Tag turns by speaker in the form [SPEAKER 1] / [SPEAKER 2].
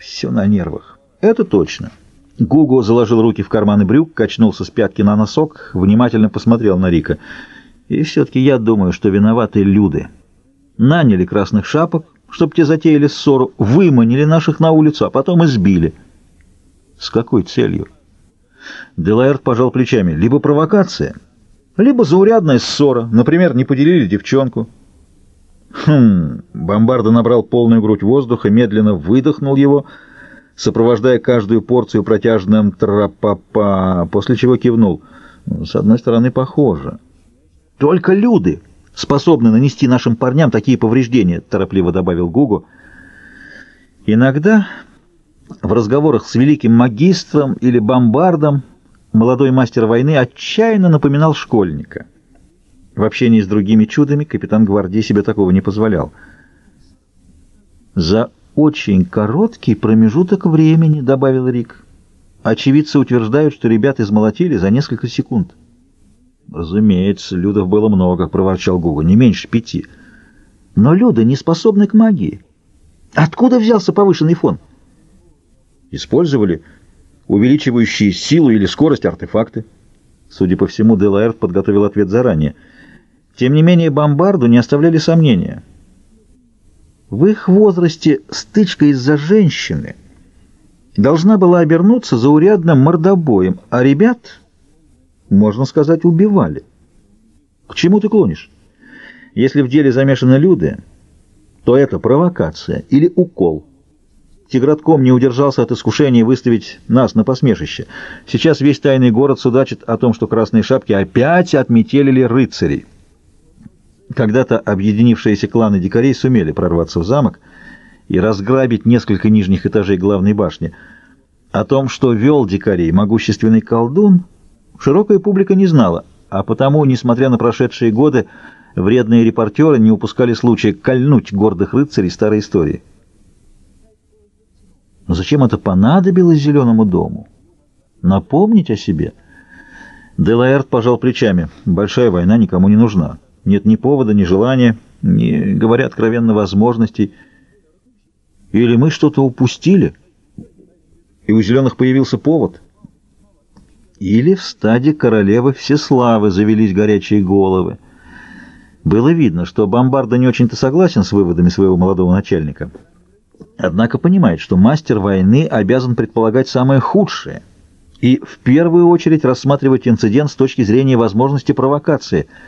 [SPEAKER 1] Все на нервах. Это точно. Гуго заложил руки в карманы брюк, качнулся с пятки на носок, внимательно посмотрел на Рика. И все-таки я думаю, что виноваты люди. Наняли красных шапок, чтобы те затеяли ссору, выманили наших на улицу, а потом избили. С какой целью? Делаэрт пожал плечами. Либо провокация, либо заурядная ссора. Например, не поделили девчонку. Хм, Бомбарда набрал полную грудь воздуха, медленно выдохнул его, сопровождая каждую порцию протяжным тропопа, после чего кивнул. С одной стороны, похоже. Только люди способны нанести нашим парням такие повреждения, торопливо добавил Гугу. Иногда в разговорах с великим магистром или бомбардом молодой мастер войны отчаянно напоминал школьника. В общении с другими чудами капитан гвардии себе такого не позволял. «За очень короткий промежуток времени», — добавил Рик. «Очевидцы утверждают, что ребят измолотили за несколько секунд». «Разумеется, людов было много», — проворчал Гуга, — «не меньше пяти». «Но люди не способны к магии. Откуда взялся повышенный фон?» «Использовали увеличивающие силу или скорость артефакты». Судя по всему, Делаэрт подготовил ответ заранее. Тем не менее, бомбарду не оставляли сомнения. В их возрасте стычка из-за женщины должна была обернуться заурядным мордобоем, а ребят можно сказать, убивали. К чему ты клонишь? Если в деле замешаны люди, то это провокация или укол. Тигратком не удержался от искушения выставить нас на посмешище. Сейчас весь тайный город судачит о том, что красные шапки опять отметелили рыцарей. Когда-то объединившиеся кланы дикарей сумели прорваться в замок и разграбить несколько нижних этажей главной башни. О том, что вел дикарей могущественный колдун, широкая публика не знала, а потому, несмотря на прошедшие годы, вредные репортеры не упускали случая кольнуть гордых рыцарей старой истории. Но зачем это понадобилось Зеленому дому? Напомнить о себе? Делаэрт пожал плечами. Большая война никому не нужна. Нет ни повода, ни желания, ни, говоря откровенно, возможностей. Или мы что-то упустили, и у Зеленых появился повод — или в стаде королевы Всеславы завелись горячие головы. Было видно, что Бомбарда не очень-то согласен с выводами своего молодого начальника. Однако понимает, что мастер войны обязан предполагать самое худшее и в первую очередь рассматривать инцидент с точки зрения возможности провокации –